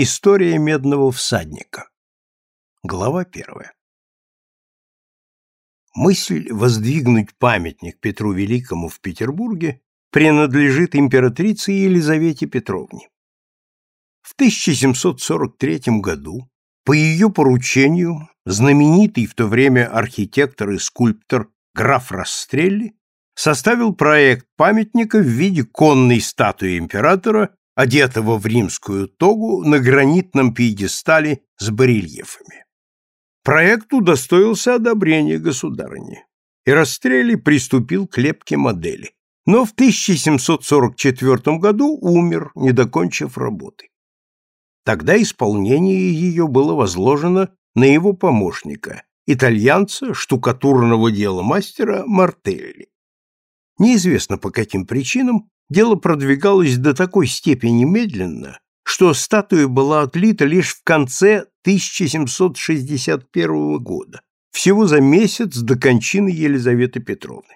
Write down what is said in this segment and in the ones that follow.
История медного всадника. Глава первая. Мысль воздвигнуть памятник Петру Великому в Петербурге принадлежит императрице Елизавете Петровне. В 1743 году по ее поручению знаменитый в то время архитектор и скульптор граф Растрелли составил проект памятника в виде конной статуи императора одетого в римскую тогу на гранитном пьедестале с барельефами. Проект удостоился одобрения государыни, и Растрелли приступил к лепке модели, но в 1744 году умер, не докончив работы. Тогда исполнение ее было возложено на его помощника, итальянца, штукатурного дела мастера Мартелли. Неизвестно по каким причинам дело продвигалось до такой степени медленно, что статуя была отлита лишь в конце 1761 года, всего за месяц до кончины Елизаветы Петровны.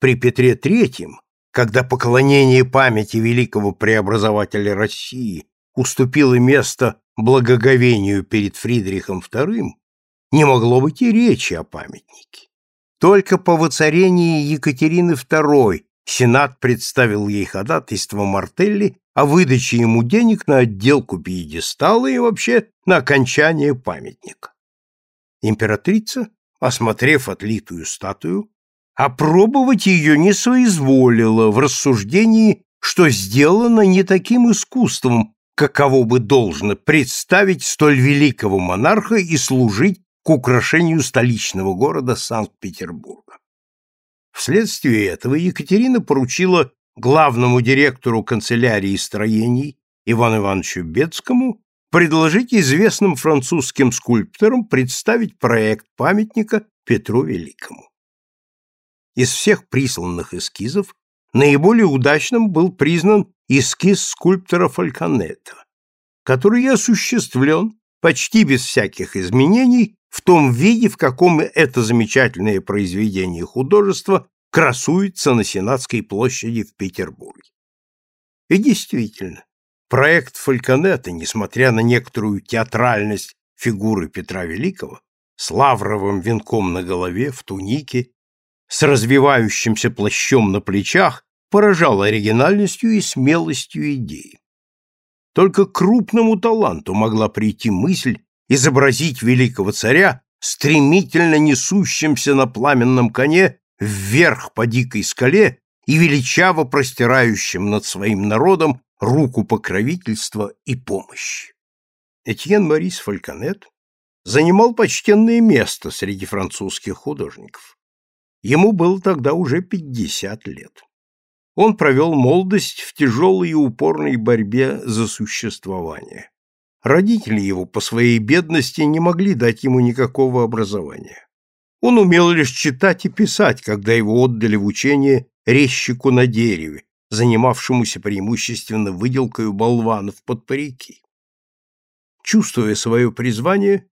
При Петре III, когда поклонение памяти великого преобразователя России уступило место благоговению перед Фридрихом II, не могло быть и речи о памятнике. Только по воцарении Екатерины II Сенат представил ей ходатайство Мартелли о выдаче ему денег на отделку пьедестала и вообще на окончание памятника. Императрица, осмотрев отлитую статую, опробовать ее не соизволила в рассуждении, что сделано не таким искусством, каково бы должно представить столь великого монарха и служить к украшению столичного города Санкт-Петербурга. Вследствие этого Екатерина поручила главному директору канцелярии строений Ивану Ивановичу Бецкому предложить известным французским скульпторам представить проект памятника Петру Великому. Из всех присланных эскизов наиболее удачным был признан эскиз скульптора Фальконета, который осуществлен почти без всяких изменений в том виде, в каком это замечательное произведение художества красуется на Сенатской площади в Петербурге. И действительно, проект Фальконета, несмотря на некоторую театральность фигуры Петра Великого, с лавровым венком на голове, в тунике, с развивающимся плащом на плечах, поражал оригинальностью и смелостью идеи. Только крупному таланту могла прийти мысль изобразить великого царя, стремительно несущимся на пламенном коне вверх по дикой скале и величаво простирающим над своим народом руку покровительства и помощи. Этьен Морис Фальконет занимал почтенное место среди французских художников. Ему было тогда уже 50 лет. Он провел молодость в тяжелой и упорной борьбе за существование. Родители его по своей бедности не могли дать ему никакого образования. Он умел лишь читать и писать, когда его отдали в учение резчику на дереве, занимавшемуся преимущественно выделкой болванов под парики. Чувствуя свое призвание,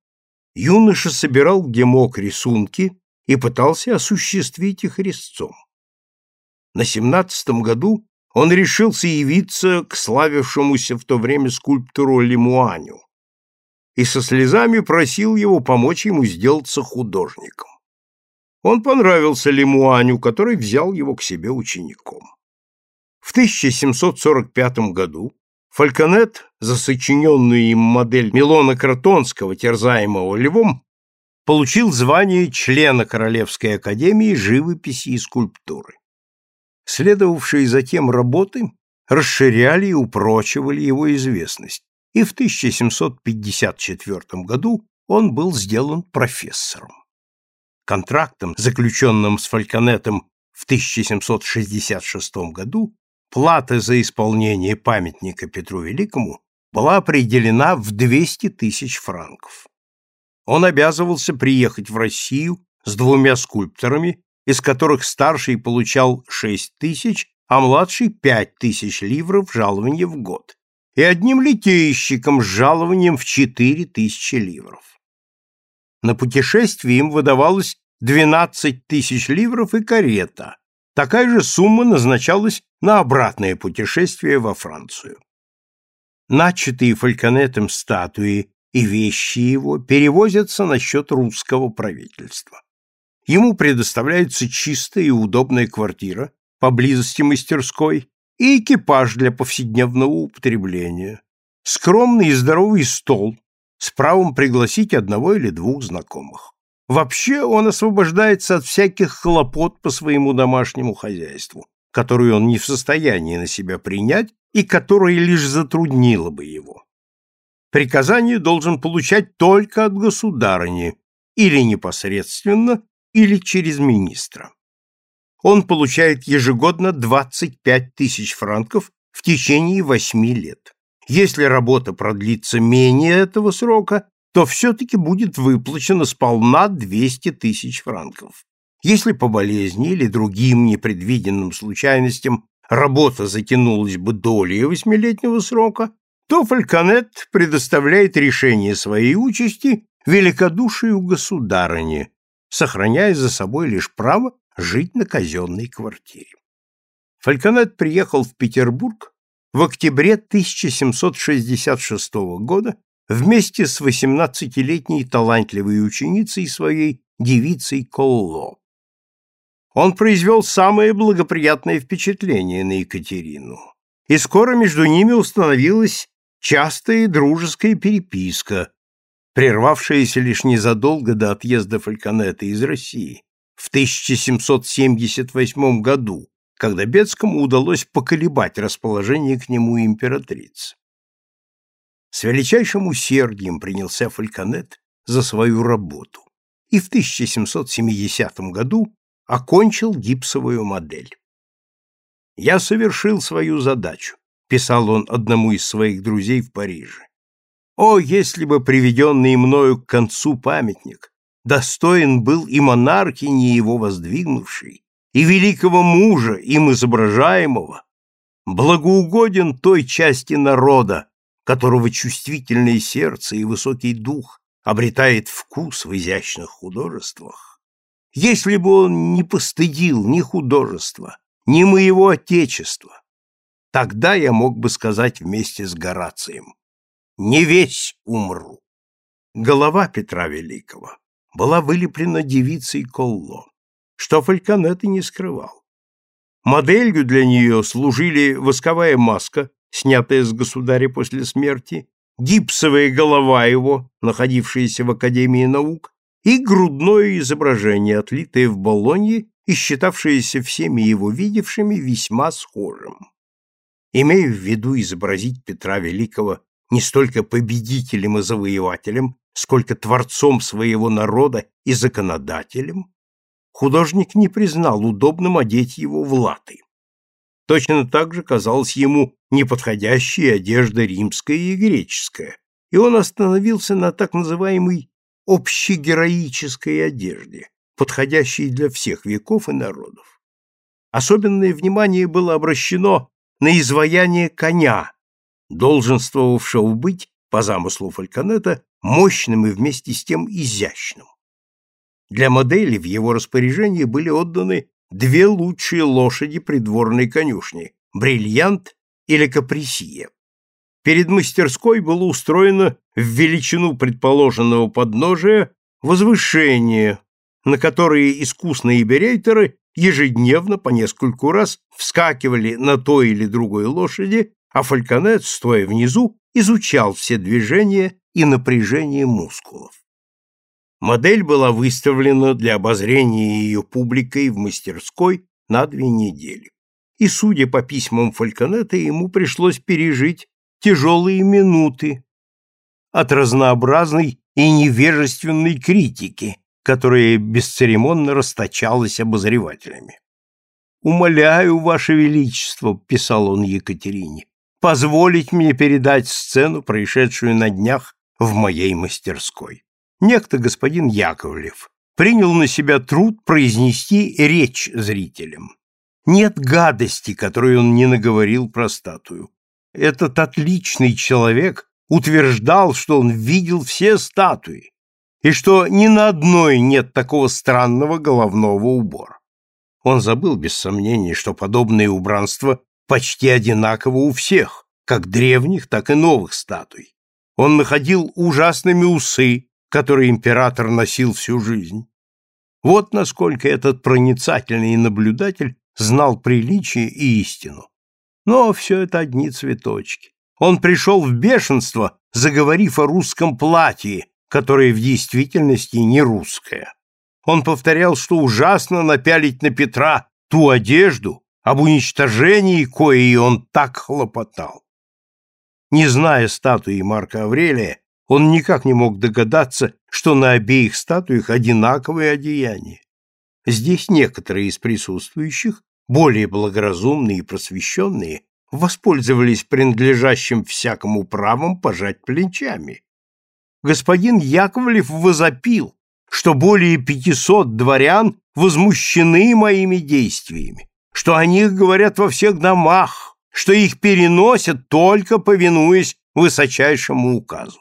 юноша собирал где мог рисунки и пытался осуществить их резцом. На семнадцатом году он решился явиться к славившемуся в то время скульптору Лемуаню и со слезами просил его помочь ему сделаться художником. Он понравился Лемуаню, который взял его к себе учеником. В 1745 году Фальконет за сочиненную им модель Милона Кротонского, терзаемого львом, получил звание члена Королевской академии живописи и скульптуры. Следовавшие затем работы расширяли и упрочивали его известность, и в 1754 году он был сделан профессором. Контрактом, заключенным с Фальконетом в 1766 году, плата за исполнение памятника Петру Великому была определена в 200 тысяч франков. Он обязывался приехать в Россию с двумя скульпторами из которых старший получал 6 тысяч, а младший 5 тысяч ливров жалования в год, и одним литейщиком с жалованием в 4 тысячи ливров. На путешествие им выдавалось 12 тысяч ливров и карета. Такая же сумма назначалась на обратное путешествие во Францию. Начатые фальконетом статуи и вещи его перевозятся на счет русского правительства. Ему предоставляется чистая и удобная квартира поблизости мастерской и экипаж для повседневного употребления, скромный и здоровый стол с правом пригласить одного или двух знакомых. Вообще он освобождается от всяких хлопот по своему домашнему хозяйству, которые он не в состоянии на себя принять и которые лишь затруднило бы его. Приказание должен получать только от государыни, или непосредственно, или через министра. Он получает ежегодно 25 тысяч франков в течение 8 лет. Если работа продлится менее этого срока, то все-таки будет выплачено сполна 200 тысяч франков. Если по болезни или другим непредвиденным случайностям работа затянулась бы долей восьмилетнего срока, то Фальконет предоставляет решение своей участи великодушию государыне, сохраняя за собой лишь право жить на казенной квартире. Фальконет приехал в Петербург в октябре 1766 года вместе с 18-летней талантливой ученицей своей девицей Колло. Он произвел самое благоприятное впечатление на Екатерину, и скоро между ними установилась частая дружеская переписка, прервавшаяся лишь незадолго до отъезда Фальконета из России в 1778 году, когда Бецкому удалось поколебать расположение к нему императрицы. С величайшим усердием принялся Фальконет за свою работу и в 1770 году окончил гипсовую модель. «Я совершил свою задачу», — писал он одному из своих друзей в Париже. «О, если бы приведенный мною к концу памятник достоин был и монархини его воздвигнувшей, и великого мужа, им изображаемого, благоугоден той части народа, которого чувствительное сердце и высокий дух обретает вкус в изящных художествах, если бы он не постыдил ни художества, ни моего отечества, тогда я мог бы сказать вместе с Горацием «Не весь умру». Голова Петра Великого была вылеплена девицей Колло, что Фальконет и не скрывал. Моделью для нее служили восковая маска, снятая с государя после смерти, гипсовая голова его, находившаяся в Академии наук, и грудное изображение, отлитое в Болонье и считавшееся всеми его видевшими весьма схожим. Имея в виду изобразить Петра Великого не столько победителем и завоевателем, сколько творцом своего народа и законодателем, художник не признал удобным одеть его в латы. Точно так же казалась ему неподходящей одежда римская и греческая, и он остановился на так называемой общегероической одежде, подходящей для всех веков и народов. Особенное внимание было обращено на изваяние коня, долженствовавшего быть, по замыслу Фальконета, мощным и вместе с тем изящным. Для модели в его распоряжении были отданы две лучшие лошади придворной конюшни – бриллиант или каприсия. Перед мастерской было устроено в величину предположенного подножия возвышение, на которое искусные берейтеры ежедневно по нескольку раз вскакивали на той или другой лошади, а фальконет, стоя внизу, изучал все движения и напряжение мускулов. Модель была выставлена для обозрения ее публикой в мастерской на две недели. И, судя по письмам Фальконета, ему пришлось пережить тяжелые минуты от разнообразной и невежественной критики, которая бесцеремонно расточалась обозревателями. «Умоляю, Ваше Величество», — писал он Екатерине, — «позволить мне передать сцену, происшедшую на днях в моей мастерской». Некто господин Яковлев принял на себя труд произнести речь зрителям. Нет гадости, которой он не наговорил про статую. Этот отличный человек утверждал, что он видел все статуи, и что ни на одной нет такого странного головного убора. Он забыл без сомнения, что подобное убранство почти одинаково у всех, как древних, так и новых статуй. Он находил ужасными усы, которые император носил всю жизнь. Вот насколько этот проницательный наблюдатель знал приличие и истину. Но все это одни цветочки. Он пришел в бешенство, заговорив о русском платье, которое в действительности не русское. Он повторял, что ужасно напялить на Петра ту одежду, об уничтожении коей он так хлопотал. Не зная статуи Марка Аврелия, он никак не мог догадаться, что на обеих статуях одинаковые одеяния. Здесь некоторые из присутствующих, более благоразумные и просвещенные, воспользовались принадлежащим всякому правом пожать плечами. Господин Яковлев возопил, что более пятисот дворян возмущены моими действиями, что о них говорят во всех домах, что их переносят только повинуясь высочайшему указу.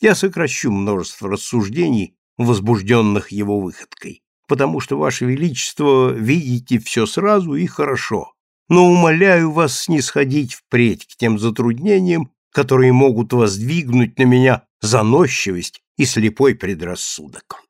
Я сокращу множество рассуждений, возбужденных его выходкой, потому что, Ваше Величество, видите все сразу и хорошо, но умоляю вас снисходить впредь к тем затруднениям, которые могут воздвигнуть на меня заносчивость и слепой предрассудок.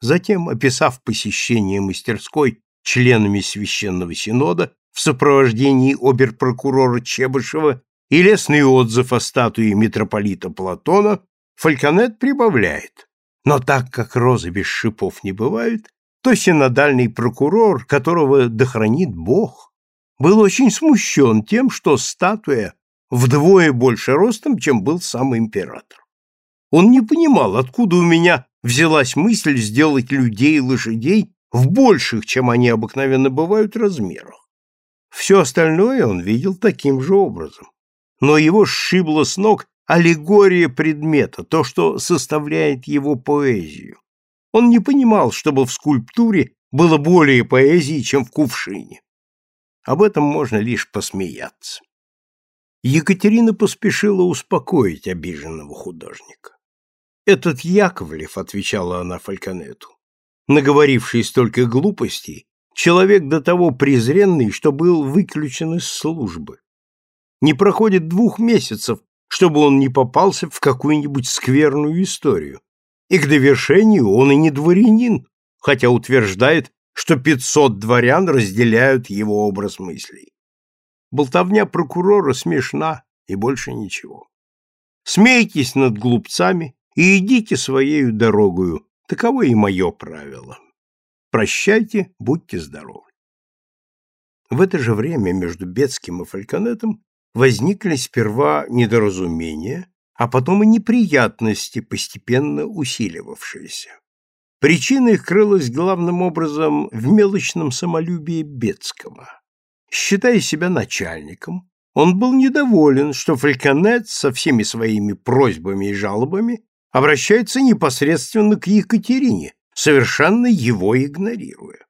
Затем, описав посещение мастерской членами Священного Синода в сопровождении оберпрокурора Чебышева и лестный отзыв о статуе митрополита Платона, Фальконет прибавляет. Но так как розы без шипов не бывают, то синодальный прокурор, которого дохранит Бог, был очень смущен тем, что статуя вдвое больше ростом, чем был сам император. Он не понимал, откуда у меня взялась мысль сделать людей и лошадей в больших, чем они обыкновенно бывают, размерах. Все остальное он видел таким же образом. Но его сшибло с ног аллегория предмета, то, что составляет его поэзию. Он не понимал, чтобы в скульптуре было более поэзии, чем в кувшине. Об этом можно лишь посмеяться. Екатерина поспешила успокоить обиженного художника. «Этот Яковлев», — отвечала она Фальконету, наговоривший столько глупостей, человек до того презренный, что был выключен из службы. Не проходит двух месяцев, чтобы он не попался в какую-нибудь скверную историю. И к довершению он и не дворянин, хотя утверждает, что пятьсот дворян разделяют его образ мыслей. Болтовня прокурора смешна и больше ничего. Смейтесь над глупцами и идите своею дорогою, таково и мое правило. Прощайте, будьте здоровы. В это же время между Бетским и Фальконетом возникли сперва недоразумения, а потом и неприятности, постепенно усиливавшиеся. Причина их крылась главным образом в мелочном самолюбии Бетского. Считая себя начальником, он был недоволен, что Фальконет со всеми своими просьбами и жалобами обращается непосредственно к Екатерине, совершенно его игнорируя.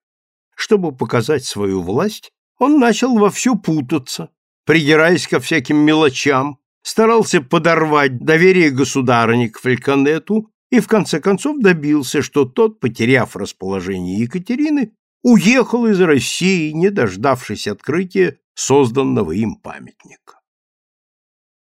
Чтобы показать свою власть, он начал вовсю путаться, придираясь ко всяким мелочам, старался подорвать доверие государыни к Фальконету и в конце концов добился, что тот, потеряв расположение Екатерины, уехал из России, не дождавшись открытия созданного им памятника.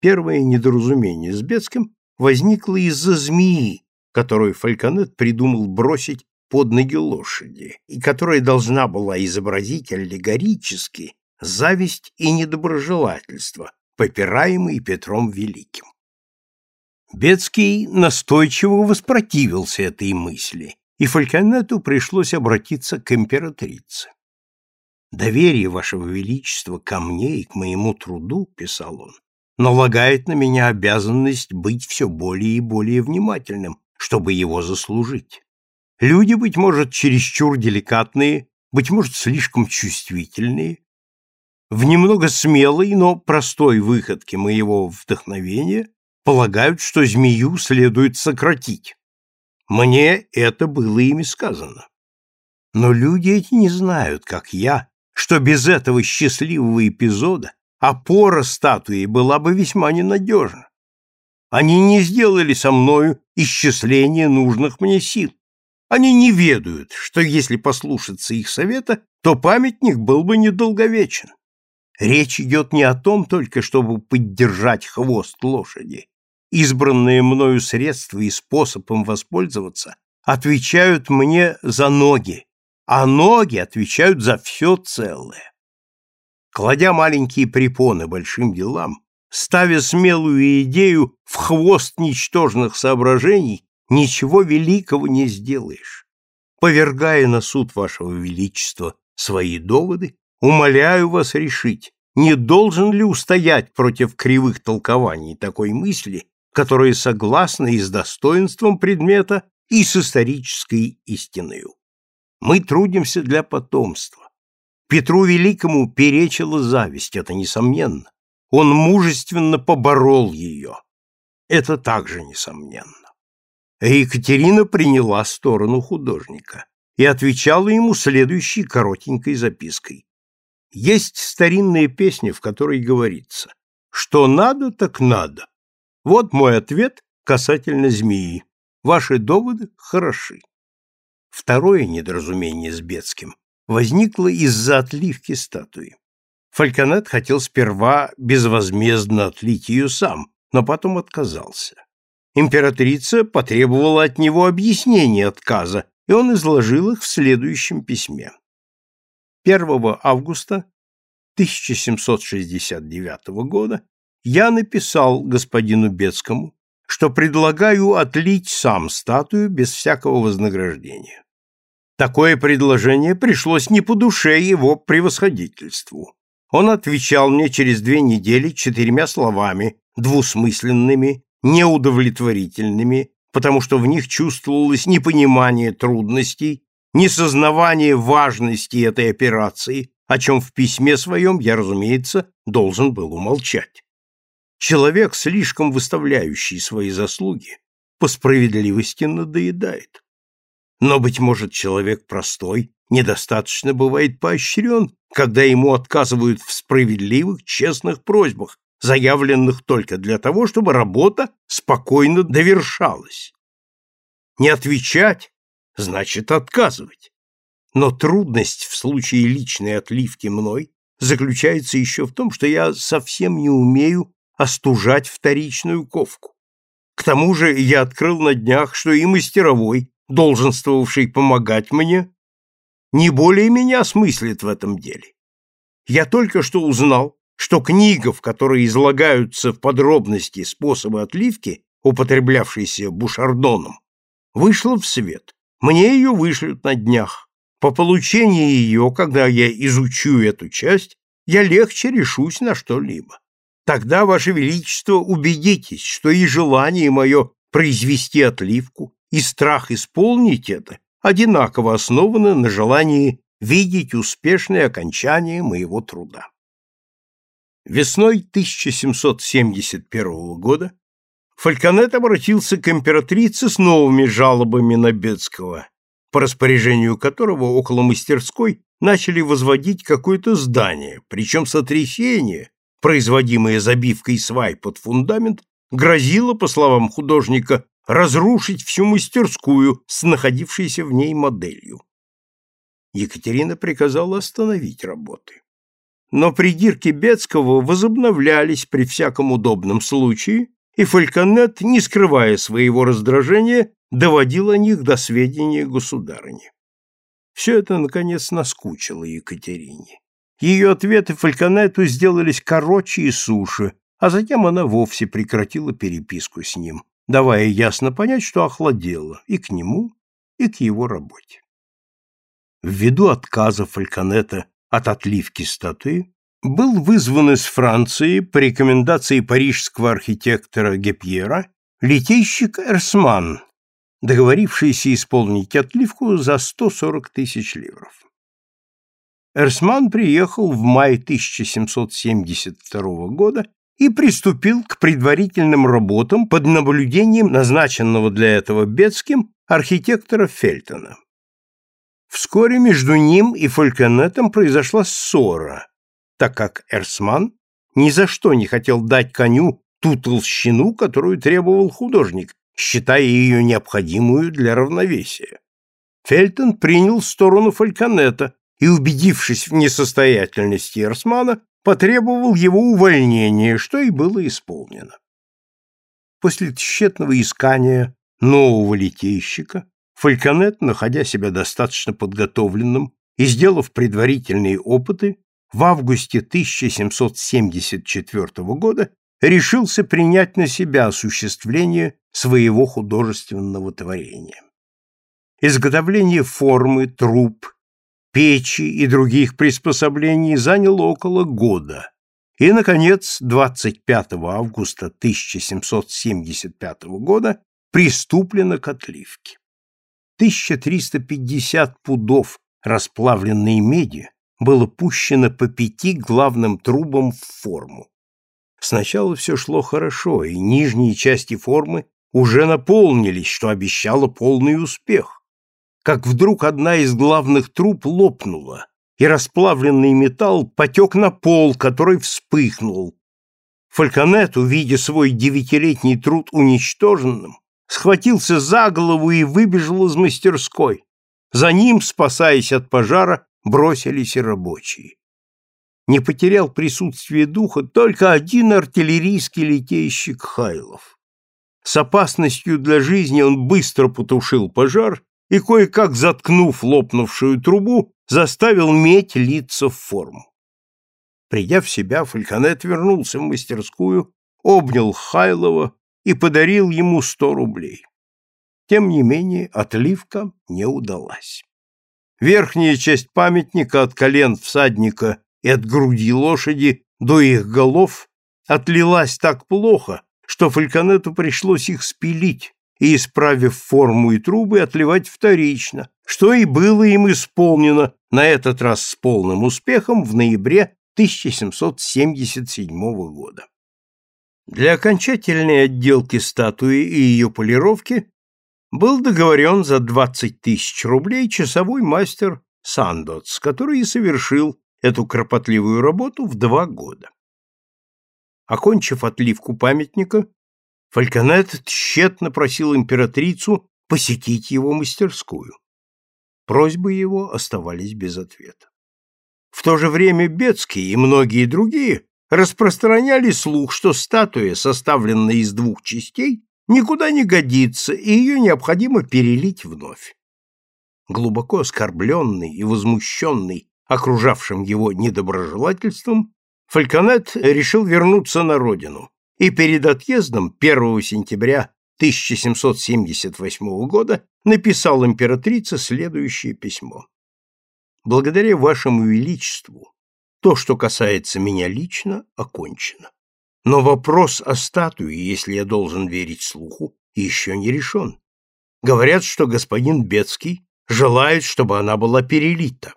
Первое недоразумение с Бецким возникло из-за змеи, которую Фальконет придумал бросить под ноги лошади, и которая должна была изобразить аллегорически зависть и недоброжелательство, попираемые Петром Великим. Бецкий настойчиво воспротивился этой мысли, и Фальконету пришлось обратиться к императрице. «Доверие вашего величества ко мне и к моему труду, — писал он, — налагает на меня обязанность быть все более и более внимательным, чтобы его заслужить. Люди, быть может, чересчур деликатные, быть может, слишком чувствительные, в немного смелой, но простой выходке моего вдохновения полагают, что змею следует сократить. Мне это было ими сказано. Но люди эти не знают, как я, что без этого счастливого эпизода опора статуи была бы весьма ненадежна. Они не сделали со мною исчисления нужных мне сил. Они не ведают, что если послушаться их совета, то памятник был бы недолговечен. Речь идет не о том только, чтобы поддержать хвост лошади. Избранные мною средства и способ им воспользоваться отвечают мне за ноги, а ноги отвечают за все целое. Кладя маленькие препоны большим делам, ставя смелую идею в хвост ничтожных соображений, ничего великого не сделаешь. Повергая на суд вашего величества свои доводы, умоляю вас решить, не должен ли устоять против кривых толкований такой мысли, которые согласны и с достоинством предмета, и с исторической истиною. Мы трудимся для потомства. Петру Великому перечила зависть, это несомненно. Он мужественно поборол ее. Это также несомненно. Екатерина приняла сторону художника и отвечала ему следующей коротенькой запиской. Есть старинная песня, в которой говорится «Что надо, так надо». Вот мой ответ касательно змеи. Ваши доводы хороши. Второе недоразумение с Бецким возникло из-за отливки статуи. Фальконет хотел сперва безвозмездно отлить ее сам, но потом отказался. Императрица потребовала от него объяснения отказа, и он изложил их в следующем письме. 1 августа 1769 года я написал господину Бецкому, что предлагаю отлить сам статую без всякого вознаграждения. Такое предложение пришлось не по душе его превосходительству. Он отвечал мне через две недели четырьмя словами, двусмысленными, неудовлетворительными, потому что в них чувствовалось непонимание трудностей, несознавание важности этой операции, о чем в письме своем я, разумеется, должен был умолчать. Человек, слишком выставляющий свои заслуги, по справедливости надоедает. Но, быть может, человек простой недостаточно бывает поощрен, когда ему отказывают в справедливых, честных просьбах, заявленных только для того, чтобы работа спокойно довершалась. Не отвечать значит отказывать. Но трудность в случае личной отливки мной заключается еще в том, что я совсем не умею остужать вторичную ковку. К тому же я открыл на днях, что и мастеровой, долженствовавший помогать мне, не более меня смыслит в этом деле. Я только что узнал, что книга, в которой излагаются в подробности способы отливки, употреблявшиеся Бушардоном, вышла в свет. Мне ее вышлют на днях. По получении ее, когда я изучу эту часть, я легче решусь на что-либо. Тогда, Ваше Величество, убедитесь, что и желание мое произвести отливку, и страх исполнить это одинаково основаны на желании видеть успешное окончание моего труда. Весной 1771 года Фальконет обратился к императрице с новыми жалобами на Бецкого, по распоряжению которого около мастерской начали возводить какое-то здание, причем сотрясение, производимая забивкой свай под фундамент, грозила, по словам художника, разрушить всю мастерскую с находившейся в ней моделью. Екатерина приказала остановить работы. Но придирки Бецкого возобновлялись при всяком удобном случае, и Фальконет, не скрывая своего раздражения, доводил о них до сведения государыни. Все это, наконец, наскучило Екатерине. Ее ответы Фальконету сделались короче и суше, а затем она вовсе прекратила переписку с ним, давая ясно понять, что охладела и к нему, и к его работе. Ввиду отказа Фальконета от отливки статуи, был вызван из Франции по рекомендации парижского архитектора Гепьера литейщик Эрсман, договорившийся исполнить отливку за 140 тысяч ливров. Эрсман приехал в мае 1772 года и приступил к предварительным работам под наблюдением назначенного для этого Бетским архитектора Фельтона. Вскоре между ним и Фолькенетом произошла ссора, так как Эрсман ни за что не хотел дать коню ту толщину, которую требовал художник, считая ее необходимую для равновесия. Фельтон принял сторону Фальконета и, убедившись в несостоятельности Эрсмана, потребовал его увольнения, что и было исполнено. После тщетного искания нового литейщика Фальконет, находя себя достаточно подготовленным и сделав предварительные опыты, в августе 1774 года решился принять на себя осуществление своего художественного творения. Изготовление формы, труб, печи и других приспособлений заняло около года, и, наконец, 25 августа 1775 года приступлено к отливке. 1350 пудов расплавленной меди было пущено по пяти главным трубам в форму. Сначала все шло хорошо, и нижние части формы уже наполнились, что обещало полный успех. Как вдруг одна из главных труб лопнула, и расплавленный металл потек на пол, который вспыхнул. Фальконет, увидя свой девятилетний труд уничтоженным, схватился за голову и выбежал из мастерской. За ним, спасаясь от пожара, бросились и рабочие. Не потерял присутствие духа только один артиллерийский литейщик Хайлов. С опасностью для жизни он быстро потушил пожар и, кое-как заткнув лопнувшую трубу, заставил медь литься в форму. Придя в себя, Фальконет вернулся в мастерскую, обнял Хайлова и подарил ему сто рублей. Тем не менее, отливка не удалась. Верхняя часть памятника от колен всадника и от груди лошади до их голов отлилась так плохо, что Фальконету пришлось их спилить и, исправив форму и трубы, отливать вторично, что и было им исполнено на этот раз с полным успехом в ноябре 1777 года. Для окончательной отделки статуи и ее полировки был договорен за 20 тысяч рублей часовой мастер Сандоц, который и совершил эту кропотливую работу в два года. Окончив отливку памятника, Фальконет тщетно просил императрицу посетить его мастерскую. Просьбы его оставались без ответа. В то же время Бецкий и многие другие распространяли слух, что статуя, составленная из двух частей, никуда не годится, и ее необходимо перелить вновь. Глубоко оскорбленный и возмущенный окружавшим его недоброжелательством, Фальконет решил вернуться на родину и перед отъездом 1 сентября 1778 года написал императрице следующее письмо. «Благодаря вашему величеству то, что касается меня лично, окончено. Но вопрос о статуе, если я должен верить слуху, еще не решен. Говорят, что господин Бецкий желает, чтобы она была перелита.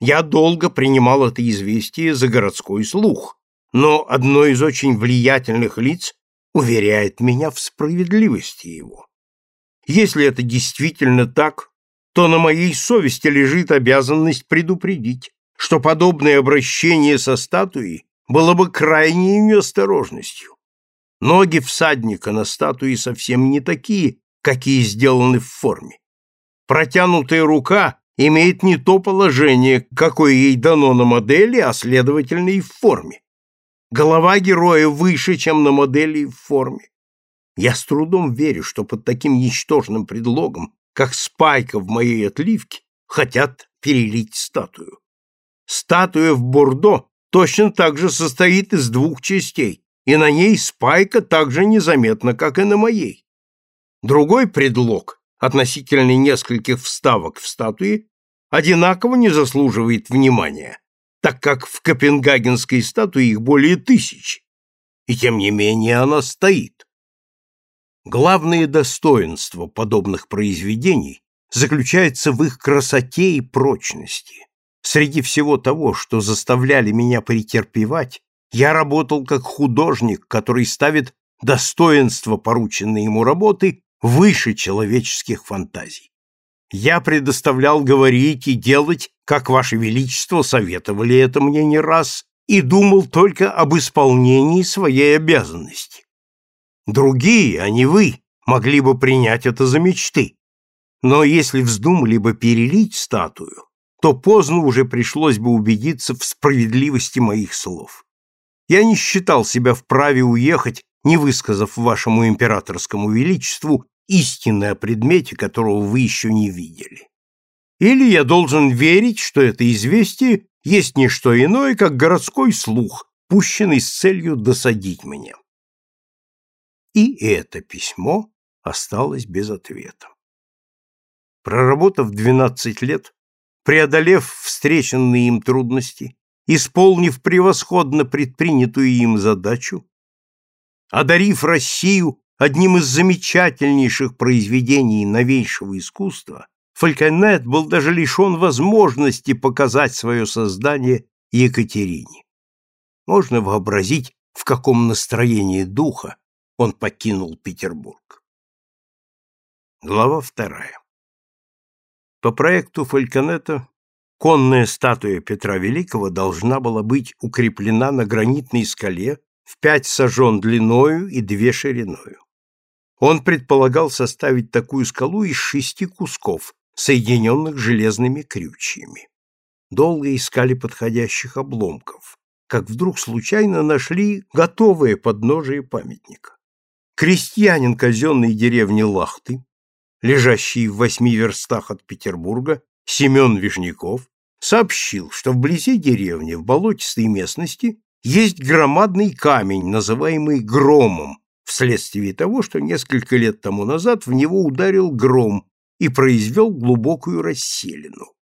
Я долго принимал это известие за городской слух, но одно из очень влиятельных лиц уверяет меня в справедливости его. Если это действительно так, то на моей совести лежит обязанность предупредить, что подобное обращение со статуей было бы крайней неосторожностью. Ноги всадника на статуе совсем не такие, какие сделаны в форме. Протянутая рука имеет не то положение, какое ей дано на модели, а следовательно и в форме. Голова героя выше, чем на модели в форме. Я с трудом верю, что под таким ничтожным предлогом, как спайка в моей отливке, хотят перелить статую. Статуя в Бордо точно так же состоит из двух частей, и на ней спайка так же незаметна, как и на моей. Другой предлог относительно нескольких вставок в статуе одинаково не заслуживает внимания, так как в Копенгагенской статуе их более тысячи, и тем не менее она стоит. Главное достоинство подобных произведений заключается в их красоте и прочности. Среди всего того, что заставляли меня претерпевать, я работал как художник, который ставит достоинство порученной ему работы выше человеческих фантазий. Я предоставлял говорить и делать, как Ваше Величество советовали это мне не раз, и думал только об исполнении своей обязанности. Другие, а не вы, могли бы принять это за мечты. Но если вздумали бы перелить статую, то поздно уже пришлось бы убедиться в справедливости моих слов. Я не считал себя вправе уехать, не высказав вашему императорскому величеству истины о предмете, которого вы еще не видели. Или я должен верить, что это известие есть не что иное, как городской слух, пущенный с целью досадить мне. И это письмо осталось без ответа. Проработав 12 лет, преодолев встреченные им трудности, исполнив превосходно предпринятую им задачу, одарив Россию одним из замечательнейших произведений новейшего искусства, Фальконет был даже лишен возможности показать свое создание Екатерине. Можно вообразить, в каком настроении духа он покинул Петербург. Глава вторая. По проекту Фальконета конная статуя Петра Великого должна была быть укреплена на гранитной скале в пять сажен длиною и две шириною. Он предполагал составить такую скалу из шести кусков, соединенных железными крючьями. Долго искали подходящих обломков, как вдруг случайно нашли готовое подножие памятника. Крестьянин казенной деревни Лахты, лежащий в восьми верстах от Петербурга, Семен Вишняков, сообщил, что вблизи деревни, в болотистой местности, есть громадный камень, называемый громом, вследствие того, что несколько лет тому назад в него ударил гром, и произвел глубокую расселину.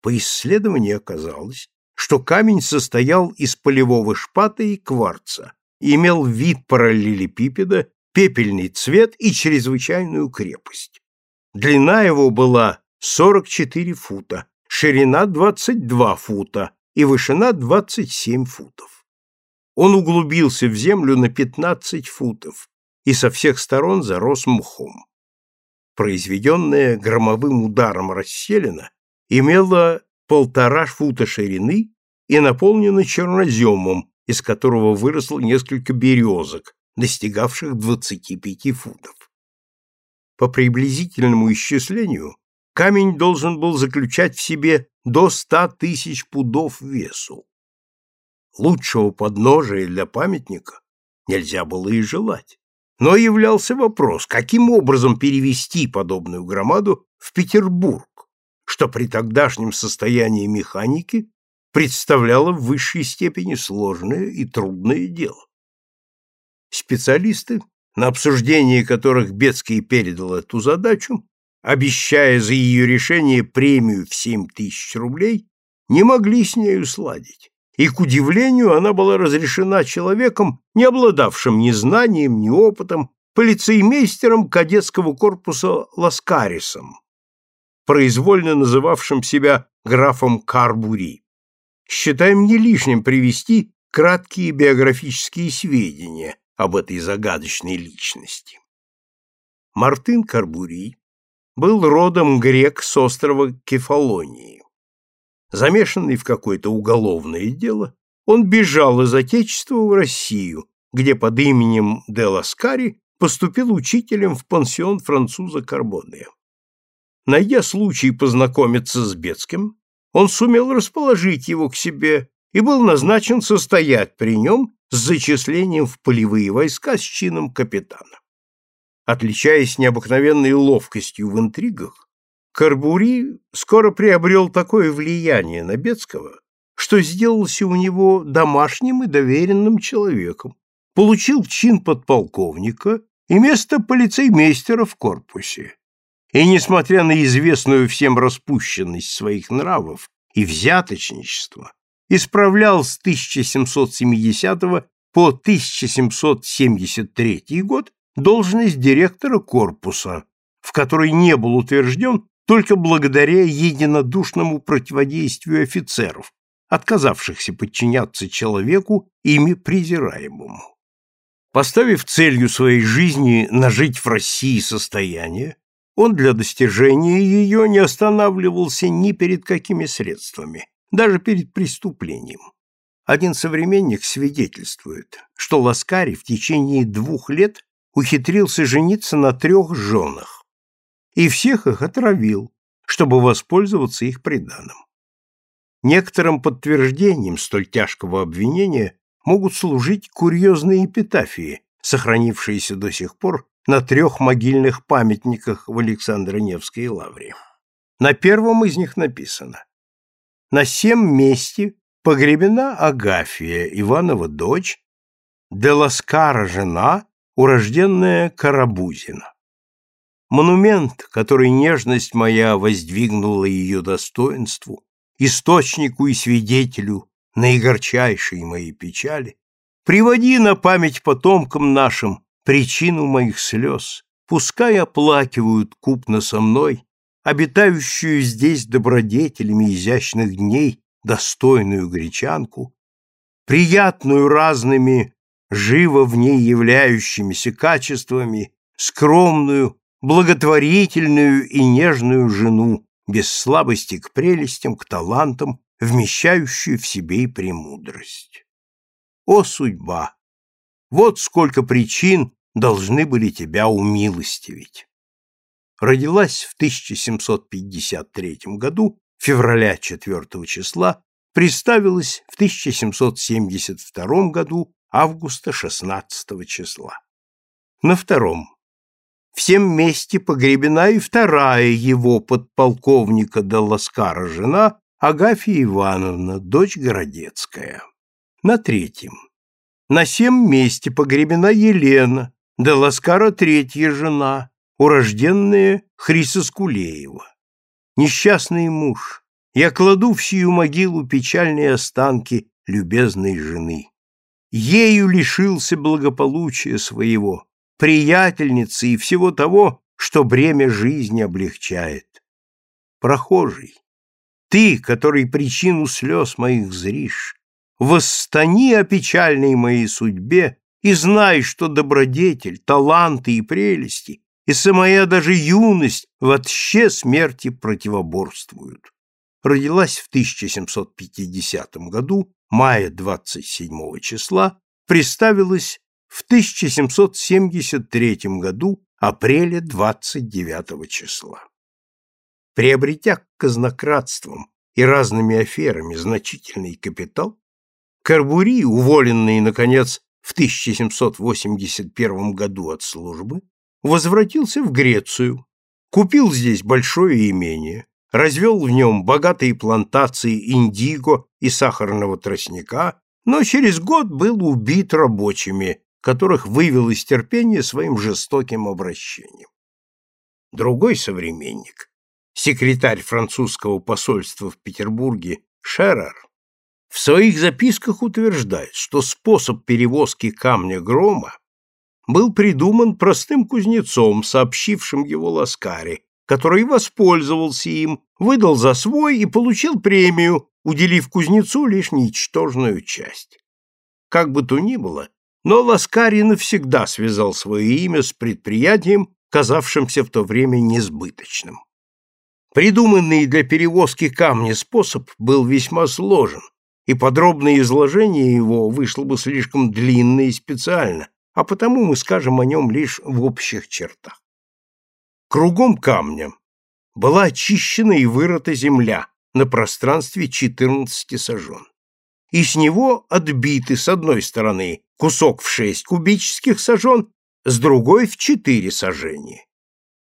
По исследованию оказалось, что камень состоял из полевого шпата и кварца, имел вид параллелепипеда, пепельный цвет и чрезвычайную крепость. Длина его была 44 фута, ширина 22 фута и вышина 27 футов. Он углубился в землю на 15 футов и со всех сторон зарос мхом произведенная громовым ударом расселена, имела полтора фута ширины и наполнена черноземом, из которого выросло несколько березок, достигавших 25 футов. По приблизительному исчислению, камень должен был заключать в себе до 100 тысяч пудов весу. Лучшего подножия для памятника нельзя было и желать. Но являлся вопрос, каким образом перевести подобную громаду в Петербург, что при тогдашнем состоянии механики представляло в высшей степени сложное и трудное дело. Специалисты, на обсуждение которых Бецкий передал эту задачу, обещая за ее решение премию в 7 тысяч рублей, не могли с нею сладить и, к удивлению, она была разрешена человеком, не обладавшим ни знанием, ни опытом, полицеймейстером кадетского корпуса Ласкарисом, произвольно называвшим себя графом Карбури. Считаем не лишним привести краткие биографические сведения об этой загадочной личности. Мартын Карбури был родом грек с острова Кефалонии. Замешанный в какое-то уголовное дело, он бежал из Отечества в Россию, где под именем де Ласкари поступил учителем в пансион француза Карбоне. Найдя случай познакомиться с Бецким, он сумел расположить его к себе и был назначен состоять при нем с зачислением в полевые войска с чином капитана. Отличаясь необыкновенной ловкостью в интригах, Карбури скоро приобрел такое влияние на Бецкого, что сделался у него домашним и доверенным человеком, получил чин подполковника и место полицеймейстера в корпусе. И, несмотря на известную всем распущенность своих нравов и взяточничество, исправлял с 1770 по 1773 год должность директора корпуса, в которой не был утвержден только благодаря единодушному противодействию офицеров, отказавшихся подчиняться человеку, ими презираемому. Поставив целью своей жизни нажить в России состояние, он для достижения ее не останавливался ни перед какими средствами, даже перед преступлением. Один современник свидетельствует, что Ласкари в течение двух лет ухитрился жениться на трех женах, и всех их отравил, чтобы воспользоваться их приданым. Некоторым подтверждением столь тяжкого обвинения могут служить курьезные эпитафии, сохранившиеся до сих пор на трех могильных памятниках в Александро-Невской лавре. На первом из них написано «На сем месте погребена Агафия, Иванова дочь, Деласкара жена, урожденная Карабузина. Монумент, который нежность моя воздвигнула ее достоинству, источнику и свидетелю наигорчайшей моей печали, приводи на память потомкам нашим причину моих слез, пускай оплакивают купно со мной обитающую здесь добродетелями изящных дней достойную гречанку, приятную разными живо в ней являющимися качествами, скромную, благотворительную и нежную жену, без слабости к прелестям, к талантам, вмещающую в себе и премудрость. О, судьба! Вот сколько причин должны были тебя умилостивить. Родилась в 1753 году, февраля 4 числа, представилась в 1772 году, августа 16 числа. На втором. Всем месте погребена и вторая его подполковника Далласкара жена Агафья Ивановна, дочь Городецкая. На третьем. На сем месте погребена Елена, Далласкара третья жена, урожденная Хрисоскулеева. Несчастный муж, я кладу в сию могилу печальные останки любезной жены. Ею лишился благополучия своего, приятельницы и всего того, что бремя жизни облегчает. Прохожий, ты, который причину слез моих зришь, восстани о печальной моей судьбе и знай, что добродетель, таланты и прелести, и самая даже юность вообще смерти противоборствуют. Родилась в 1750 году, мая 27 числа, представилась в 1773 году, апреля 29 числа. Приобретя казнократством и разными аферами значительный капитал, Карбури, уволенный, наконец, в 1781 году от службы, возвратился в Грецию, купил здесь большое имение, развел в нем богатые плантации индиго и сахарного тростника, но через год был убит рабочими, которых вывел из терпения своим жестоким обращением. Другой современник, секретарь французского посольства в Петербурге Шерер, в своих записках утверждает, что способ перевозки камня грома был придуман простым кузнецом, сообщившим его Ласкаре, который воспользовался им, выдал за свой и получил премию, уделив кузнецу лишь ничтожную часть. Как бы то ни было, но Ласкари навсегда связал свое имя с предприятием, казавшимся в то время несбыточным. Придуманный для перевозки камня способ был весьма сложен, и подробное изложение его вышло бы слишком длинно и специально, а потому мы скажем о нем лишь в общих чертах. Кругом камня была очищена и вырыта земля на пространстве 14 сажен. И с него отбиты с одной стороны кусок в 6 кубических сажен, с другой в 4 сажения.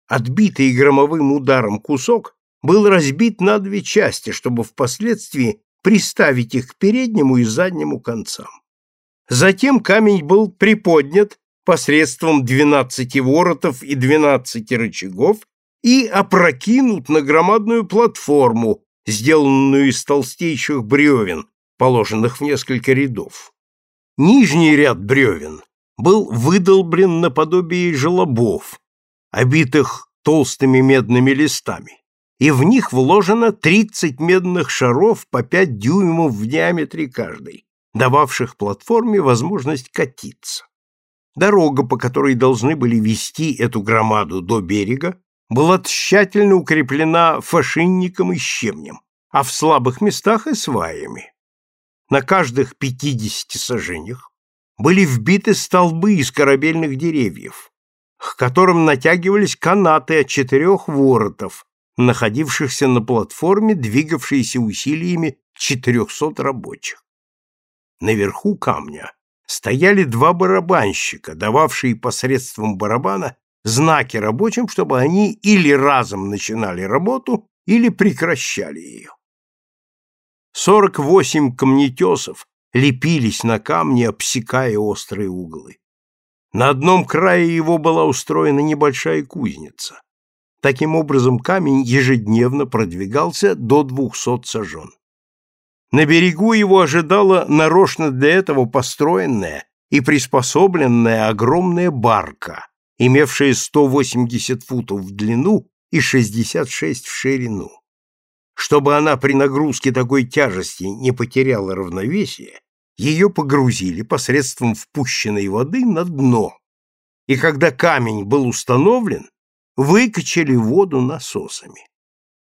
Отбитый громовым ударом кусок был разбит на две части, чтобы впоследствии приставить их к переднему и заднему концам. Затем камень был приподнят посредством двенадцати воротов и двенадцати рычагов и опрокинут на громадную платформу, сделанную из толстейших бревен, положенных в несколько рядов. Нижний ряд бревен был выдолблен наподобие желобов, обитых толстыми медными листами и в них вложено 30 медных шаров по 5 дюймов в диаметре каждый, дававших платформе возможность катиться. Дорога, по которой должны были вести эту громаду до берега, была тщательно укреплена фашинником и щебнем, а в слабых местах и сваями. На каждых 50 сажениях были вбиты столбы из корабельных деревьев, к которым натягивались канаты от четырех воротов, находившихся на платформе, двигавшейся усилиями 400 рабочих. Наверху камня стояли два барабанщика, дававшие посредством барабана знаки рабочим, чтобы они или разом начинали работу, или прекращали ее. 48 камнетесов лепились на камне, обсекая острые углы. На одном крае его была устроена небольшая кузница. Таким образом, камень ежедневно продвигался до двухсот сажен. На берегу его ожидала нарочно для этого построенная и приспособленная огромная барка, имевшая 180 футов в длину и 66 в ширину. Чтобы она при нагрузке такой тяжести не потеряла равновесие, ее погрузили посредством впущенной воды на дно, и когда камень был установлен, выкачали воду насосами.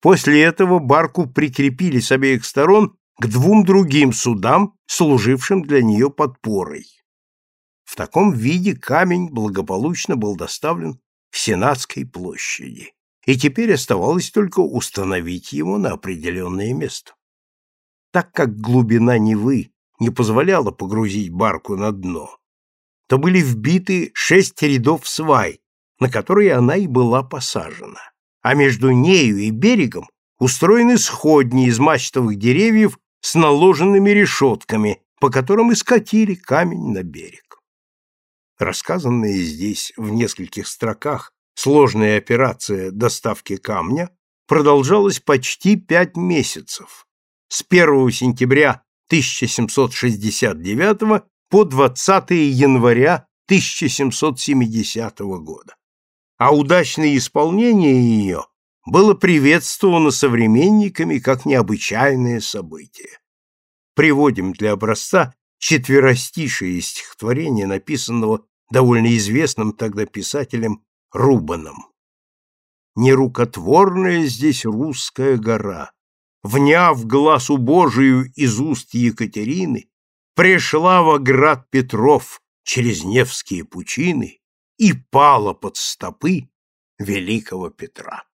После этого барку прикрепили с обеих сторон к двум другим судам, служившим для нее подпорой. В таком виде камень благополучно был доставлен к Сенатской площади, и теперь оставалось только установить его на определенное место. Так как глубина Невы не позволяла погрузить барку на дно, то были вбиты шесть рядов свай, на которые она и была посажена, а между нею и берегом устроены сходни из мачтовых деревьев с наложенными решетками, по которым и скатили камень на берег. Рассказанная здесь в нескольких строках сложная операция доставки камня продолжалась почти пять месяцев, с 1 сентября 1769 по 20 января 1770 года. А удачное исполнение ее было приветствовано современниками как необычайное событие. Приводим для образца четверостишее стихотворение, написанного довольно известным тогда писателем Рубаном. Нерукотворная здесь русская гора, вняв глазу Божию из уст Екатерины, пришла во град Петров через Невские пучины и пала под стопы великого Петра.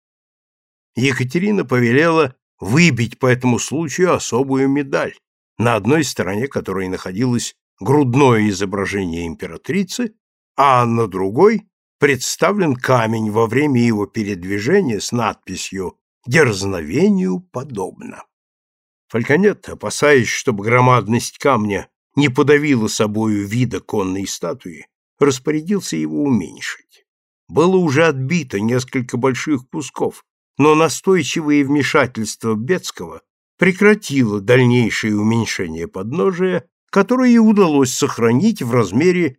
Екатерина повелела выбить по этому случаю особую медаль, на одной стороне которой находилось грудное изображение императрицы, а на другой представлен камень во время его передвижения с надписью «Дерзновению подобно». Фальконет, опасаясь, чтобы громадность камня не подавила собою вида конной статуи, распорядился его уменьшить. Было уже отбито несколько больших кусков, но настойчивое вмешательство Бецкого прекратило дальнейшее уменьшение подножия, которое и удалось сохранить в размере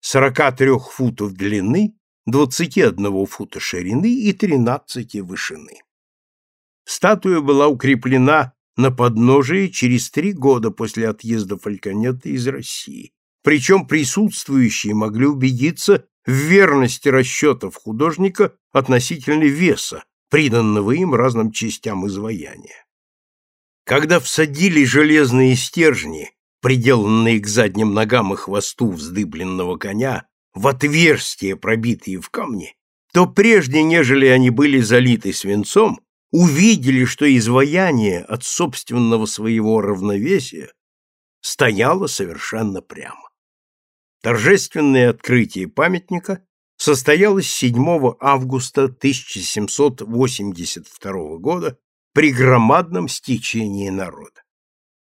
43 футов длины, 21 фута ширины и 13 вышины. Статуя была укреплена на подножии через три года после отъезда Фальконета из России. Причем присутствующие могли убедиться в верности расчетов художника относительно веса, приданного им разным частям изваяния. Когда всадили железные стержни, приделанные к задним ногам и хвосту вздыбленного коня, в отверстия, пробитые в камне, то прежде, нежели они были залиты свинцом, увидели, что изваяние от собственного своего равновесия стояло совершенно прямо. Торжественное открытие памятника состоялось 7 августа 1782 года при громадном стечении народа.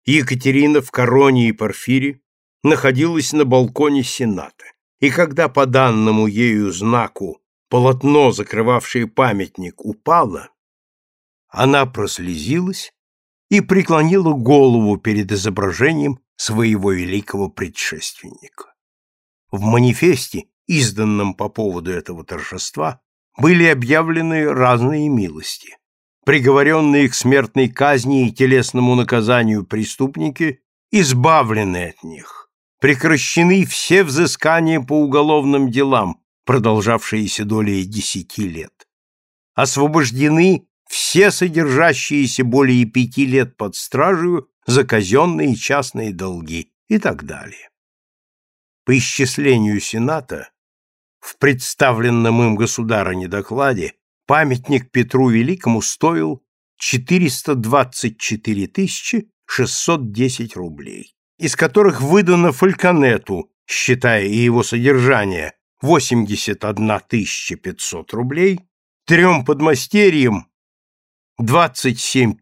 Екатерина в короне и порфире находилась на балконе Сената, и когда по данному ею знаку полотно, закрывавшее памятник, упало, она прослезилась и преклонила голову перед изображением своего великого предшественника. В манифесте, изданном по поводу этого торжества, были объявлены разные милости. Приговоренные к смертной казни и телесному наказанию преступники избавлены от них. Прекращены все взыскания по уголовным делам, продолжавшиеся долей десяти лет. Освобождены все содержащиеся более пяти лет под стражей за казенные и частные долги и так далее. По исчислению Сената, в представленном им государыне докладе памятник Петру Великому стоил 424 610 рублей, из которых выдано фальконету, считая и его содержание, 81 500 рублей, трем подмастерьям 27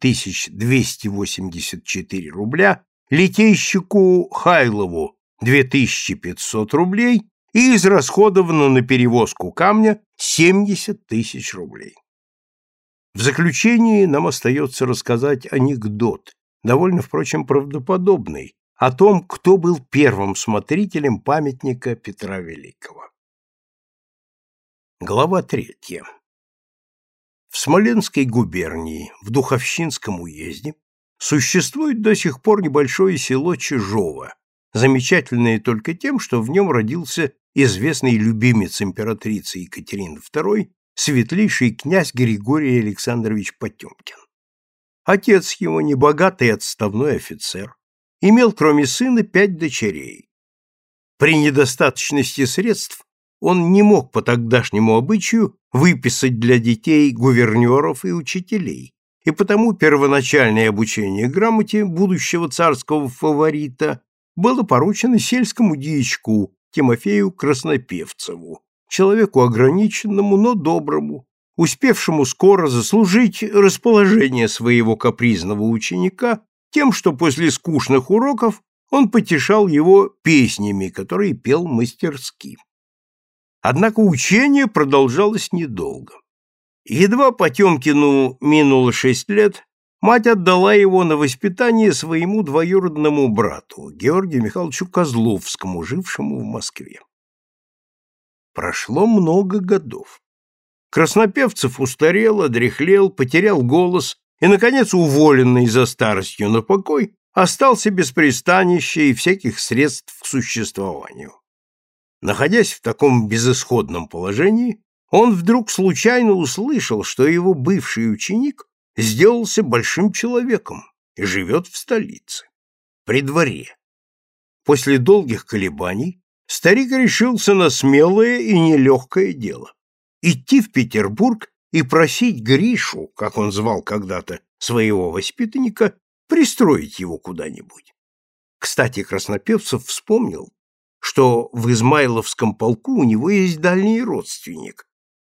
284 рубля, литейщику Хайлову 2500 рублей и израсходовано на перевозку камня 70 тысяч рублей. В заключении нам остается рассказать анекдот, довольно, впрочем, правдоподобный, о том, кто был первым смотрителем памятника Петра Великого. Глава третья. В Смоленской губернии, в Духовщинском уезде, существует до сих пор небольшое село Чижово, замечательное только тем, что в нем родился известный любимец императрицы Екатерины II, светлейший князь Григорий Александрович Потемкин. Отец его, небогатый отставной офицер, имел кроме сына пять дочерей. При недостаточности средств он не мог по тогдашнему обычаю выписать для детей гувернеров и учителей, и потому первоначальное обучение грамоте будущего царского фаворита было поручено сельскому дьячку Тимофею Краснопевцеву, человеку ограниченному, но доброму, успевшему скоро заслужить расположение своего капризного ученика тем, что после скучных уроков он потешал его песнями, которые пел мастерски. Однако учение продолжалось недолго. Едва Потемкину минуло шесть лет, мать отдала его на воспитание своему двоюродному брату, Георгию Михайловичу Козловскому, жившему в Москве. Прошло много годов. Краснопевцев устарел, одряхлел, потерял голос и, наконец, уволенный за старостью на покой, остался без пристанища и всяких средств к существованию. Находясь в таком безысходном положении, он вдруг случайно услышал, что его бывший ученик сделался большим человеком и живет в столице, при дворе. После долгих колебаний старик решился на смелое и нелегкое дело — идти в Петербург и просить Гришу, как он звал когда-то своего воспитанника, пристроить его куда-нибудь. Кстати, Краснопевцев вспомнил, что в Измайловском полку у него есть дальний родственник,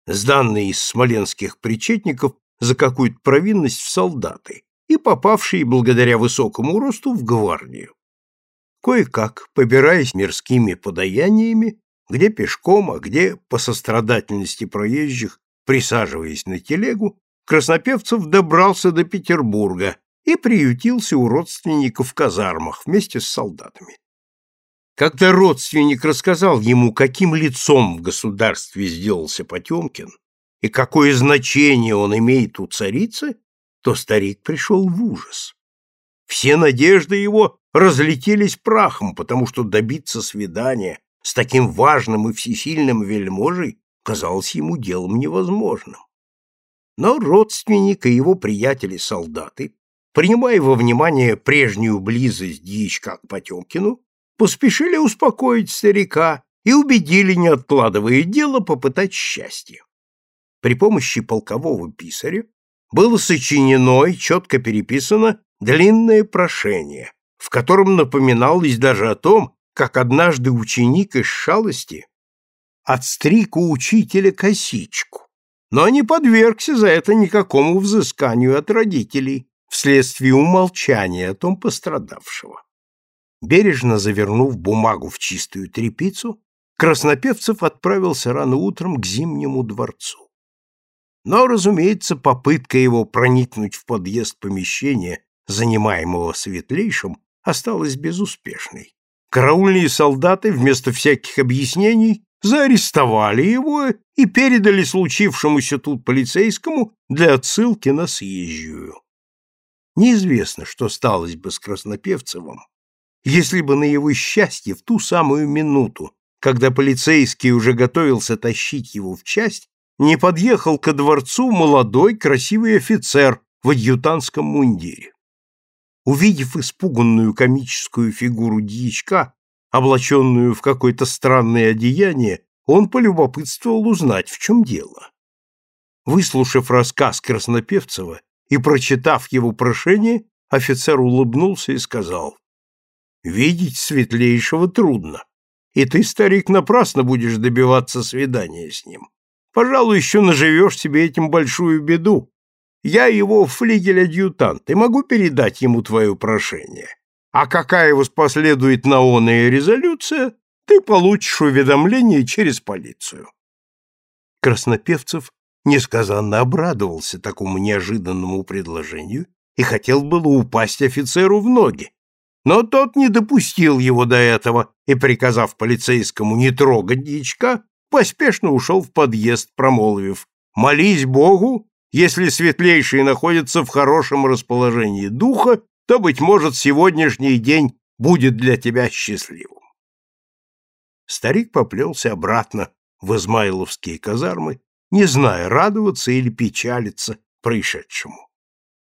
сданный из смоленских причетников за какую-то провинность в солдаты и попавший благодаря высокому росту в гвардию. Кое-как, побираясь мирскими подаяниями, где пешком, а где, по сострадательности проезжих, присаживаясь на телегу, Краснопевцев добрался до Петербурга и приютился у родственников в казармах вместе с солдатами. Когда родственник рассказал ему, каким лицом в государстве сделался Потемкин и какое значение он имеет у царицы, то старик пришел в ужас. Все надежды его разлетелись прахом, потому что добиться свидания с таким важным и всесильным вельможей казалось ему делом невозможным. Но родственник и его приятели-солдаты, принимая во внимание прежнюю близость дьячка к Потемкину, поспешили успокоить старика и убедили, не откладывая дело, попытать счастье. При помощи полкового писаря было сочинено и четко переписано длинное прошение, в котором напоминалось даже о том, как однажды ученик из шалости отстриг у учителя косичку, но не подвергся за это никакому взысканию от родителей вследствие умолчания о том пострадавшего. Бережно завернув бумагу в чистую тряпицу, Краснопевцев отправился рано утром к Зимнему дворцу. Но, разумеется, попытка его проникнуть в подъезд помещения, занимаемого светлейшим, осталась безуспешной. Караульные солдаты вместо всяких объяснений заарестовали его и передали случившемуся тут полицейскому для отсылки на съезжую. Неизвестно, что сталось бы с Краснопевцевым, если бы на его счастье в ту самую минуту, когда полицейский уже готовился тащить его в часть, не подъехал ко дворцу молодой красивый офицер в адъютантском мундире. Увидев испуганную комическую фигуру дьячка, облаченную в какое-то странное одеяние, он полюбопытствовал узнать, в чем дело. Выслушав рассказ Краснопевцева и прочитав его прошение, офицер улыбнулся и сказал, «Видеть светлейшего трудно, и ты, старик, напрасно будешь добиваться свидания с ним. Пожалуй, еще наживешь себе этим большую беду. Я его флигель-адъютант и могу передать ему твое прошение. А какая воспоследует на оная резолюция, ты получишь уведомление через полицию. Краснопевцев несказанно обрадовался такому неожиданному предложению и хотел было упасть офицеру в ноги. Но тот не допустил его до этого и, приказав полицейскому не трогать дичка, поспешно ушел в подъезд, промолвив «Молись Богу, если светлейший находится в хорошем расположении духа, то, быть может, сегодняшний день будет для тебя счастливым старик поплелся обратно в Измайловские казармы, не зная, радоваться или печалиться происшедшему.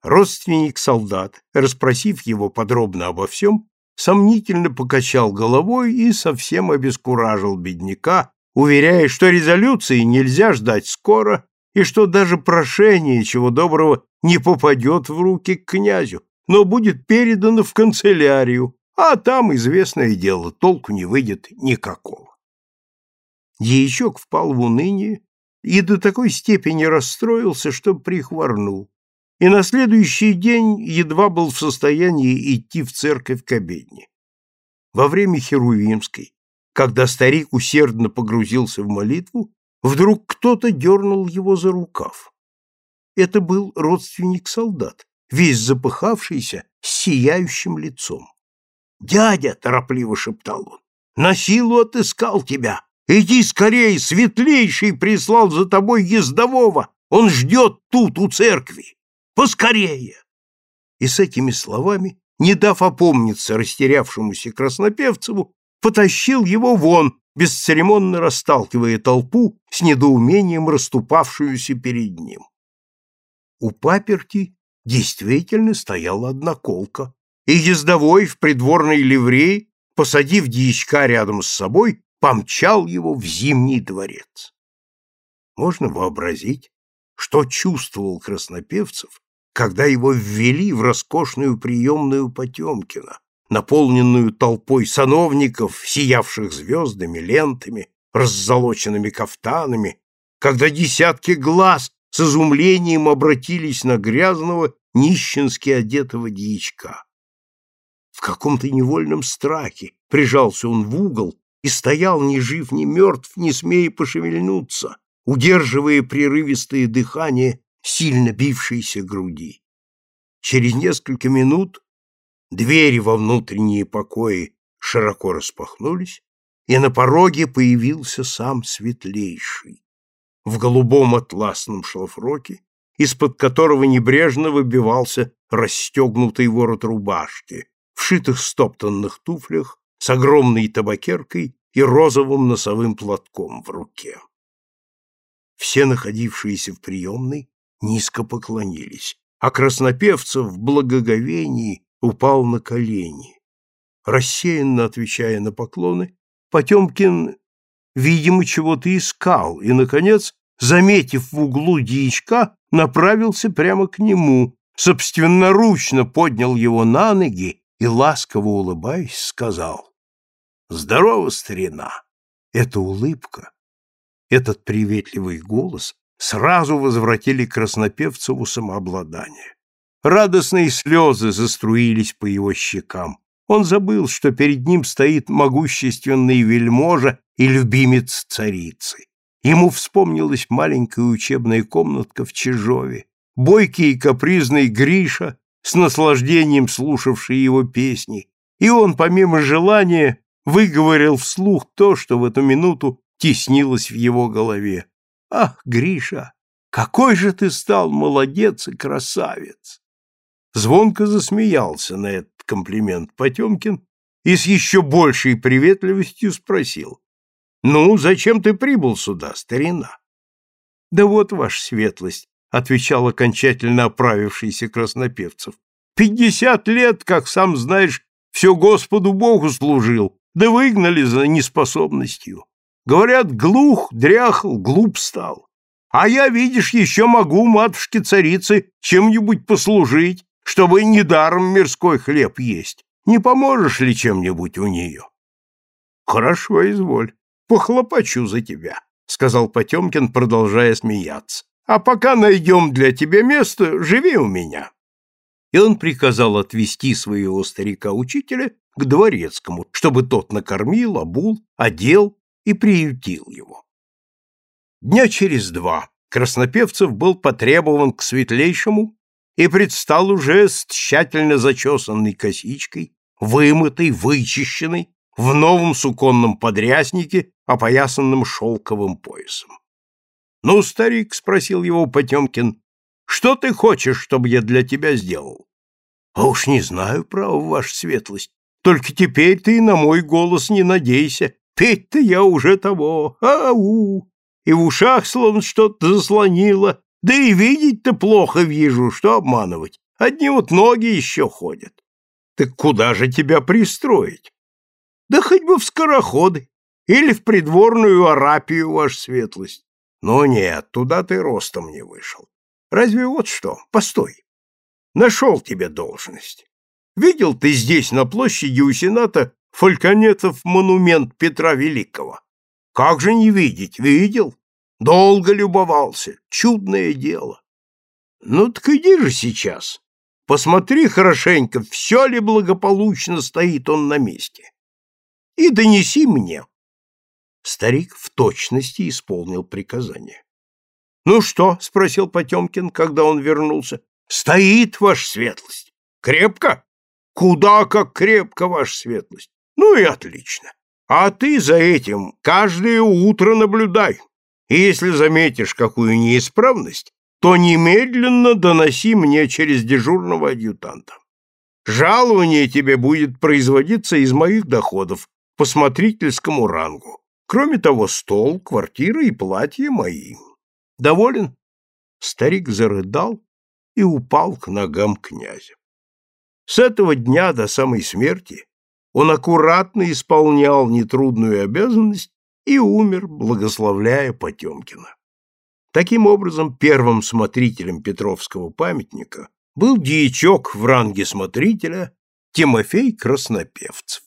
Родственник солдат, расспросив его подробно обо всем, сомнительно покачал головой и совсем обескуражил бедняка, уверяя, что резолюции нельзя ждать скоро и что даже прошение, чего доброго, не попадет в руки к князю, но будет передано в канцелярию, а там, известное дело, толку не выйдет никакого. Дьячок впал в уныние и до такой степени расстроился, что прихворнул, и на следующий день едва был в состоянии идти в церковь к обедне. Во время Херувимской, когда старик усердно погрузился в молитву, вдруг кто-то дернул его за рукав. Это был родственник солдат, весь запыхавшийся, с сияющим лицом. «Дядя!» — торопливо шептал он. «На силу отыскал тебя! Иди скорей! Светлейший прислал за тобой ездового! Он ждет тут, у церкви! Поскорее!» И с этими словами, не дав опомниться растерявшемуся краснопевцеву, потащил его вон, бесцеремонно расталкивая толпу с недоумением расступавшуюся перед ним. У паперти действительно стояла одноколка, и ездовой в придворной ливреи, посадив дьячка рядом с собой, помчал его в Зимний дворец. Можно вообразить, что чувствовал Краснопевцев, когда его ввели в роскошную приемную Потемкина, наполненную толпой сановников, сиявших звездами, лентами, раззолоченными кафтанами, когда десятки глаз с изумлением обратились на грязного, нищенски одетого дьячка. В каком-то невольном страхе прижался он в угол и стоял ни жив, ни мертв, не смея пошевельнуться, удерживая прерывистое дыхание сильно бившейся груди. Через несколько минут двери во внутренние покои широко распахнулись, и на пороге появился сам светлейший в голубом атласном шлафроке, из-под которого небрежно выбивался расстегнутый ворот рубашки, в шитых стоптанных туфлях, с огромной табакеркой и розовым носовым платком в руке. Все находившиеся в приемной низко поклонились, а Краснопевцев в благоговении упал на колени. Рассеянно отвечая на поклоны, Потемкин, видимо, чего-то искал и, наконец, заметив в углу дьячка, направился прямо к нему, собственноручно поднял его на ноги и, ласково улыбаясь, сказал «Здорово, старина!» Эта улыбка, этот приветливый голос сразу возвратили Краснопевцеву самообладание. Радостные слезы заструились по его щекам. Он забыл, что перед ним стоит могущественный вельможа и любимец царицы. Ему вспомнилась маленькая учебная комнатка в Чижове, бойкий и капризный Гриша, с наслаждением слушавший его песни, и он, помимо желания, выговорил вслух то, что в эту минуту теснилось в его голове. «Ах, Гриша, какой же ты стал молодец и красавец!» Звонко засмеялся на этот комплимент Потемкин и с еще большей приветливостью спросил. «Ну, зачем ты прибыл сюда, старина?» «Да вот, ваша светлость, — отвечал окончательно оправившийся Краснопевцев. «Пятьдесят лет, как сам знаешь, все Господу Богу служил, да выгнали за неспособностью. Говорят, глух, дряхл, глуп стал. А я, видишь, еще могу матушке-царице чем-нибудь послужить, чтобы недаром мирской хлеб есть. Не поможешь ли чем-нибудь у нее? — Хорошо, изволь, похлопочу за тебя, — сказал Потемкин, продолжая смеяться. — А пока найдем для тебя место, живи у меня. И он приказал отвезти своего старика-учителя к дворецкому, чтобы тот накормил, обул, одел и приютил его. Дня через два Краснопевцев был потребован к светлейшему и предстал уже с тщательно зачесанной косичкой, вымытой, вычищенной, в новом суконном подряснике, опоясанном шелковым поясом. — Ну, старик, — спросил его Потемкин, — что ты хочешь, чтобы я для тебя сделал? — А уж не знаю, право, ваша светлость. Только теперь ты на мой голос не надейся. Петь-то я уже того. Ау! И в ушах словно что-то заслонило. Да и видеть-то плохо вижу, что обманывать. Одни вот ноги еще ходят. Так куда же тебя пристроить? Да хоть бы в скороходы или в придворную арапию, ваша светлость. Но нет, туда ты ростом не вышел. Разве вот что, постой. Нашел тебе должность. Видел ты здесь, на площади у Сената, Фальконетов монумент Петра Великого? Как же не видеть? Видел? Долго любовался. Чудное дело. Ну так иди же сейчас. Посмотри хорошенько, все ли благополучно стоит он на месте. И донеси мне. Старик в точности исполнил приказание. — Ну что? — спросил Потемкин, когда он вернулся. — Стоит, ваша светлость. Крепко? — Куда как крепко, ваша светлость. Ну и отлично. А ты за этим каждое утро наблюдай. И если заметишь какую неисправность, то немедленно доноси мне через дежурного адъютанта. Жалование тебе будет производиться из моих доходов по смотрительскому рангу. Кроме того, стол, квартира и платье мои. Доволен? Старик зарыдал и упал к ногам князя. С этого дня до самой смерти он аккуратно исполнял нетрудную обязанность и умер, благословляя Потемкина. Таким образом, первым смотрителем Петровского памятника был дьячок в ранге смотрителя Тимофей Краснопевцев.